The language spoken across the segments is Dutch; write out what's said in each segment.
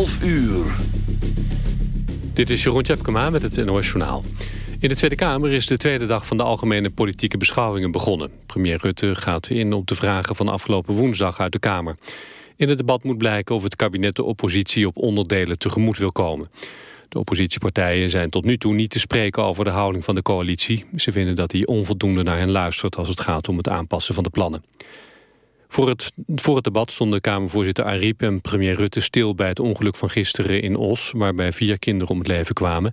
12 uur. Dit is Jeroen Tjepkema met het NOS Journaal. In de Tweede Kamer is de tweede dag van de algemene politieke beschouwingen begonnen. Premier Rutte gaat in op de vragen van afgelopen woensdag uit de Kamer. In het debat moet blijken of het kabinet de oppositie op onderdelen tegemoet wil komen. De oppositiepartijen zijn tot nu toe niet te spreken over de houding van de coalitie. Ze vinden dat hij onvoldoende naar hen luistert als het gaat om het aanpassen van de plannen. Voor het, voor het debat stonden Kamervoorzitter Ariep en premier Rutte stil bij het ongeluk van gisteren in Os, waarbij vier kinderen om het leven kwamen.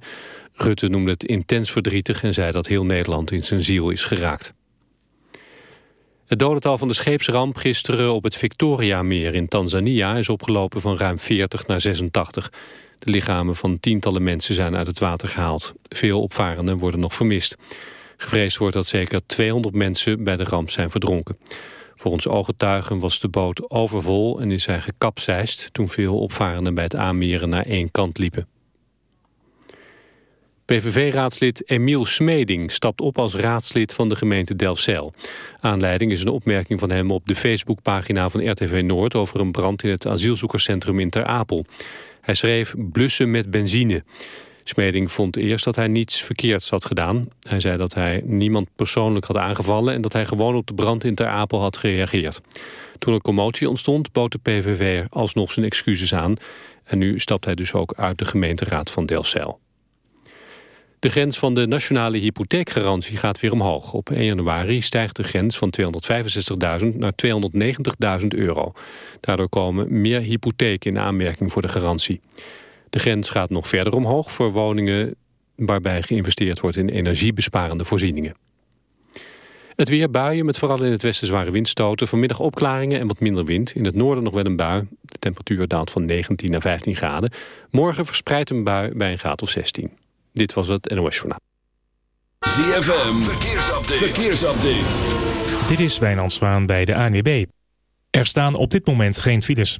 Rutte noemde het intens verdrietig en zei dat heel Nederland in zijn ziel is geraakt. Het dodental van de scheepsramp gisteren op het Victoriameer in Tanzania is opgelopen van ruim 40 naar 86. De lichamen van tientallen mensen zijn uit het water gehaald. Veel opvarenden worden nog vermist. Gevreesd wordt dat zeker 200 mensen bij de ramp zijn verdronken. Volgens ooggetuigen was de boot overvol en is hij gekapseist... toen veel opvarenden bij het aanmeren naar één kant liepen. PVV-raadslid Emiel Smeding stapt op als raadslid van de gemeente Delfzijl. Aanleiding is een opmerking van hem op de Facebookpagina van RTV Noord... over een brand in het asielzoekerscentrum in Ter Apel. Hij schreef blussen met benzine. Smeding vond eerst dat hij niets verkeerds had gedaan. Hij zei dat hij niemand persoonlijk had aangevallen... en dat hij gewoon op de brand in Ter Apel had gereageerd. Toen er commotie ontstond, bood de PVV alsnog zijn excuses aan... en nu stapt hij dus ook uit de gemeenteraad van Delfzijl. De grens van de nationale hypotheekgarantie gaat weer omhoog. Op 1 januari stijgt de grens van 265.000 naar 290.000 euro. Daardoor komen meer hypotheken in aanmerking voor de garantie. De grens gaat nog verder omhoog voor woningen waarbij geïnvesteerd wordt in energiebesparende voorzieningen. Het weer buien met vooral in het westen zware windstoten. Vanmiddag opklaringen en wat minder wind. In het noorden nog wel een bui. De temperatuur daalt van 19 naar 15 graden. Morgen verspreidt een bui bij een graad of 16. Dit was het NOS Journaal. ZFM, verkeersupdate. verkeersupdate. Dit is Wijnand Zwaan bij de ANWB. Er staan op dit moment geen files.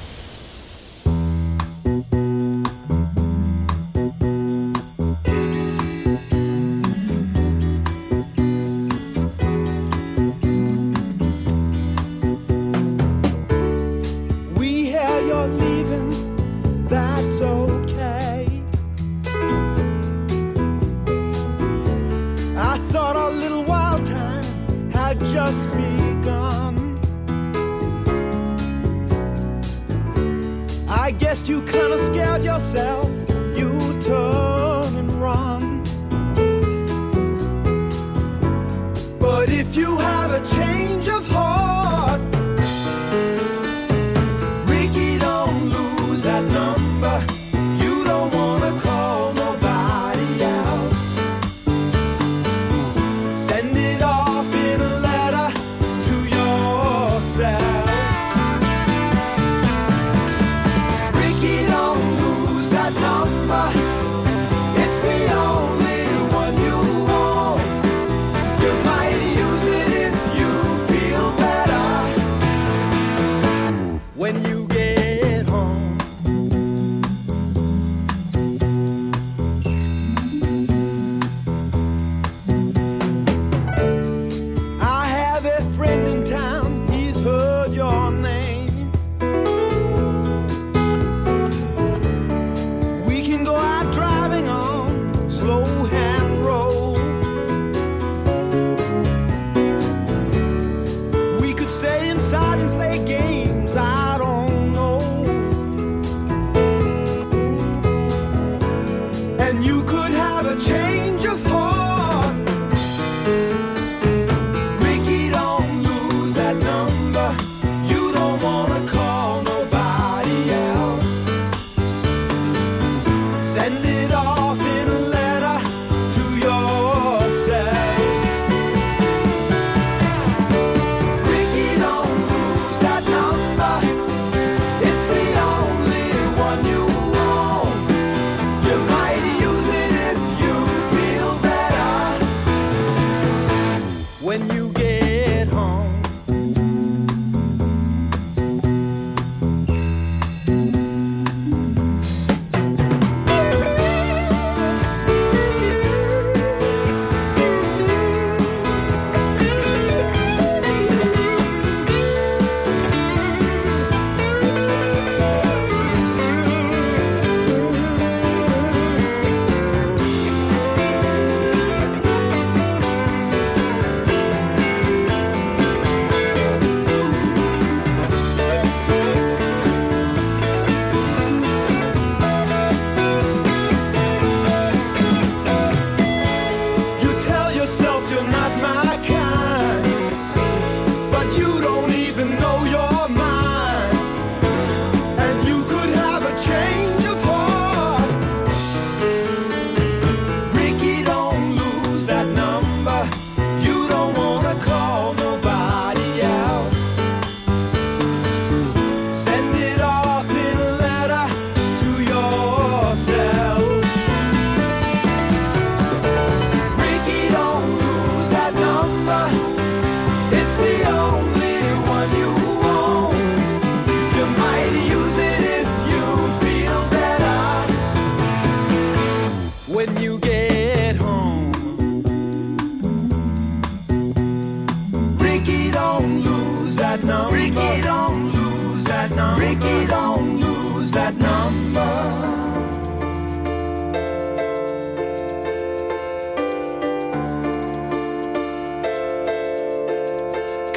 Just begun. I guess you kinda scared yourself, you turn and run. But if you have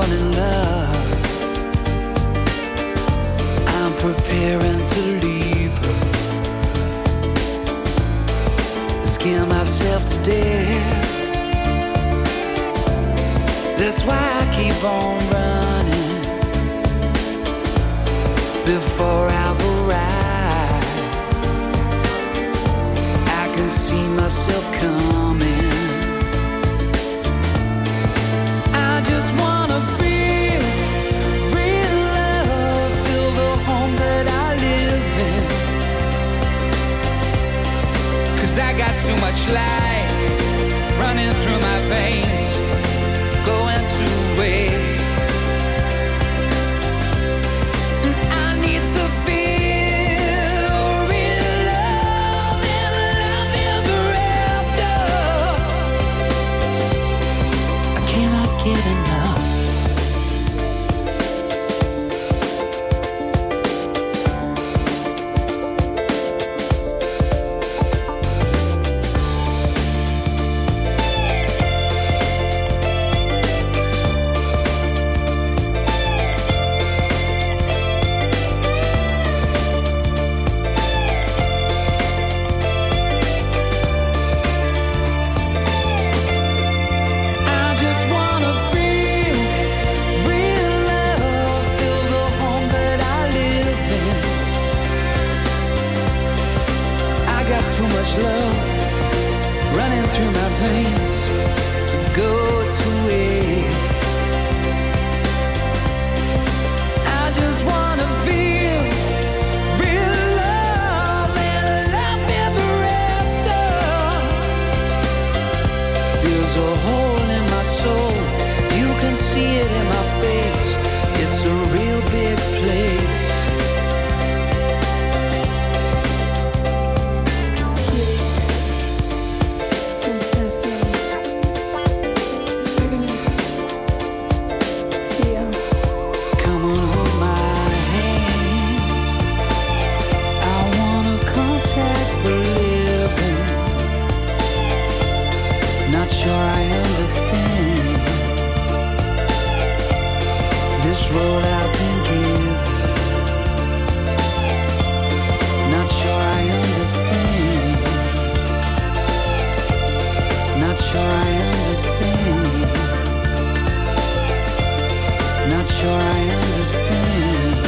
falling in love. Cause I got too much life running through my veins, I've. Not sure I understand. Not sure I understand. Not sure I understand.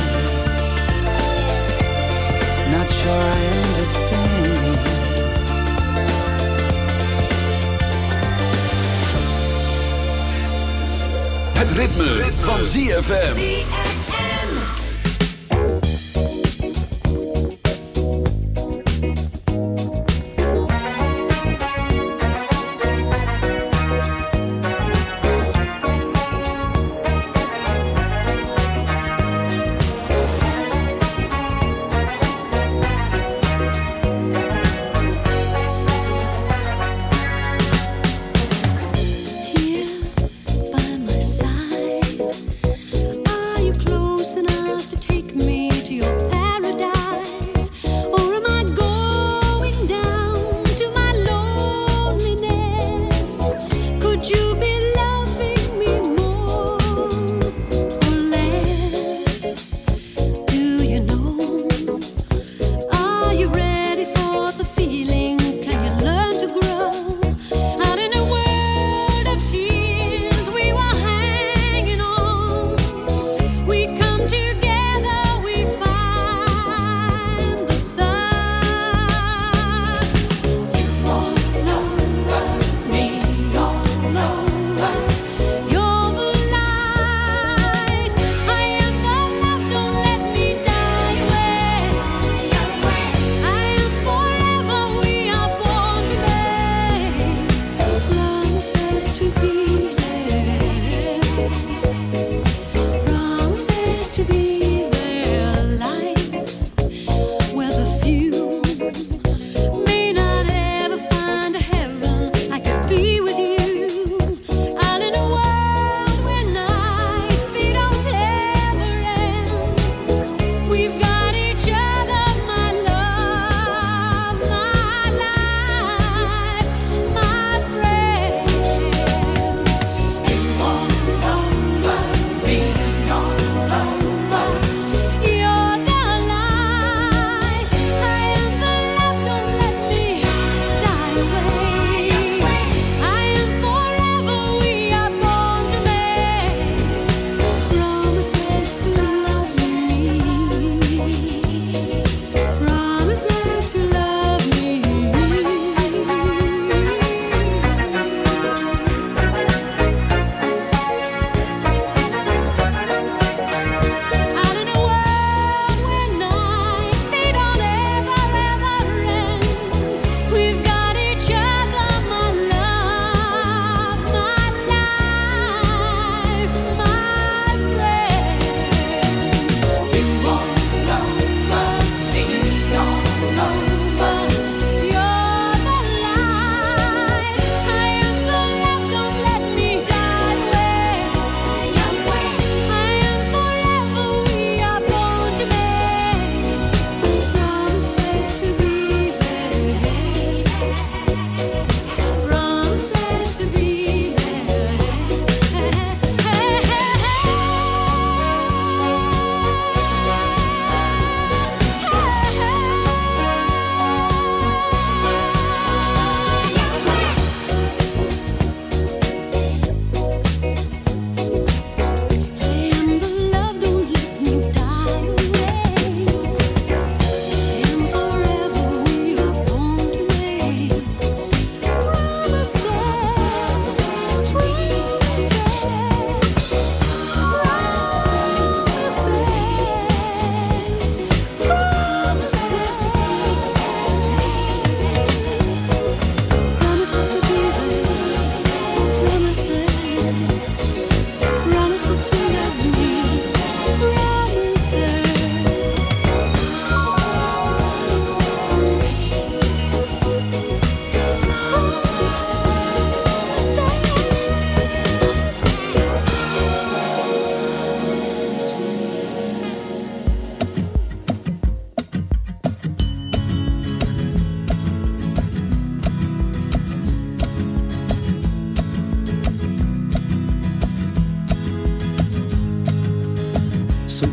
Not sure I understand. Het ritme, van ZFM.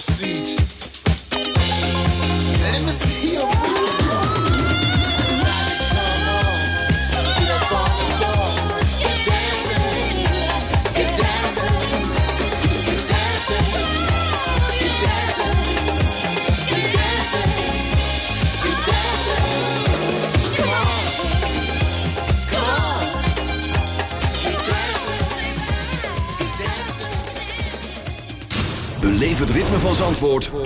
seat.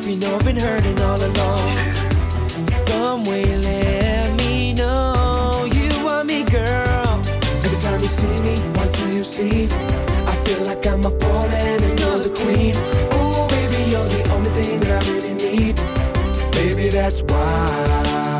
if you know I've been hurting all along. Some way, let me know you want me, girl. Every time you see me, what do you see? I feel like I'm a pawn and another queen. Ooh, baby, you're the only thing that I really need. Baby, that's why.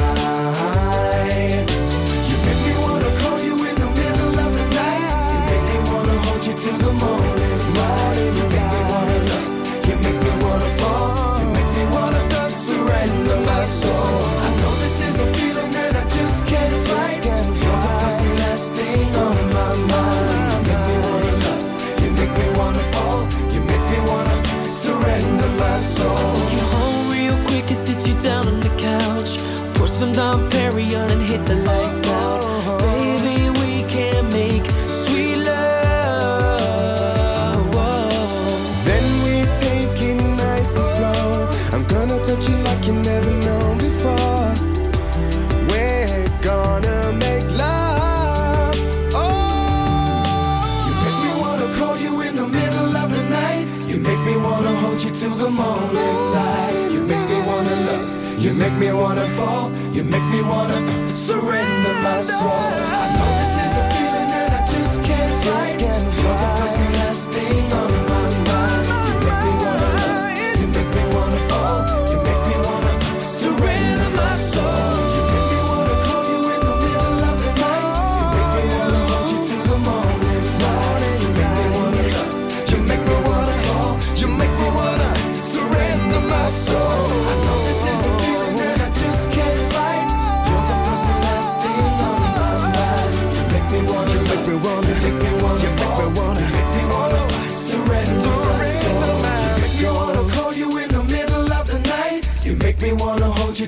make me wanna surrender my soul.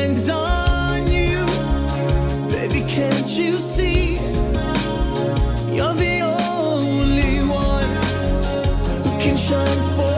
hangs on you. Baby, can't you see? You're the only one who can shine for.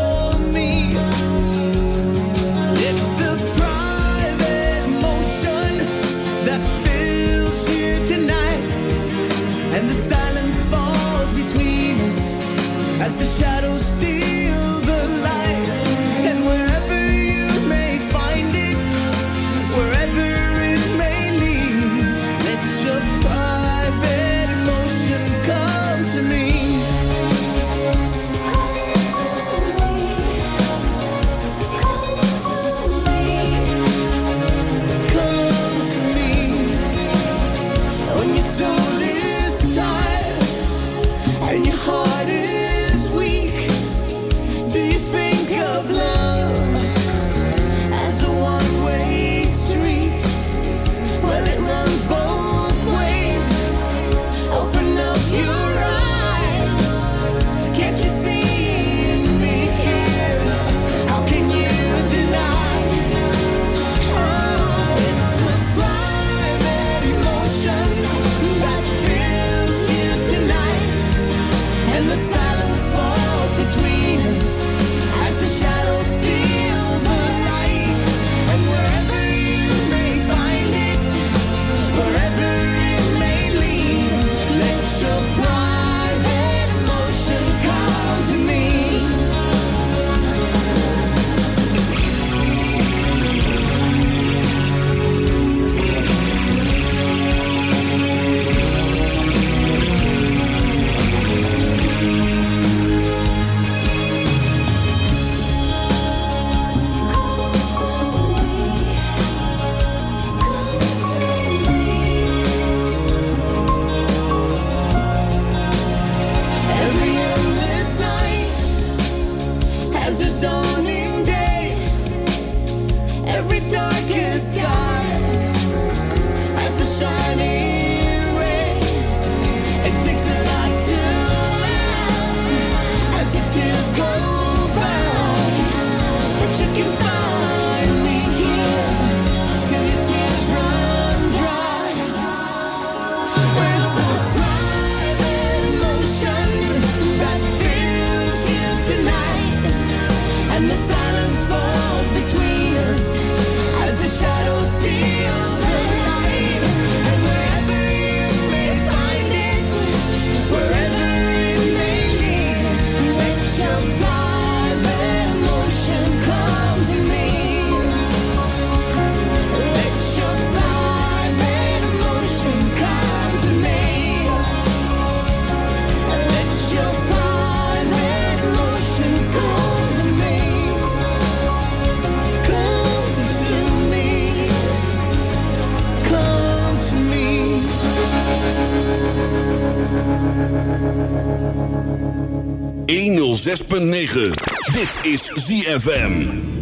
106.9. Dit is ZFM.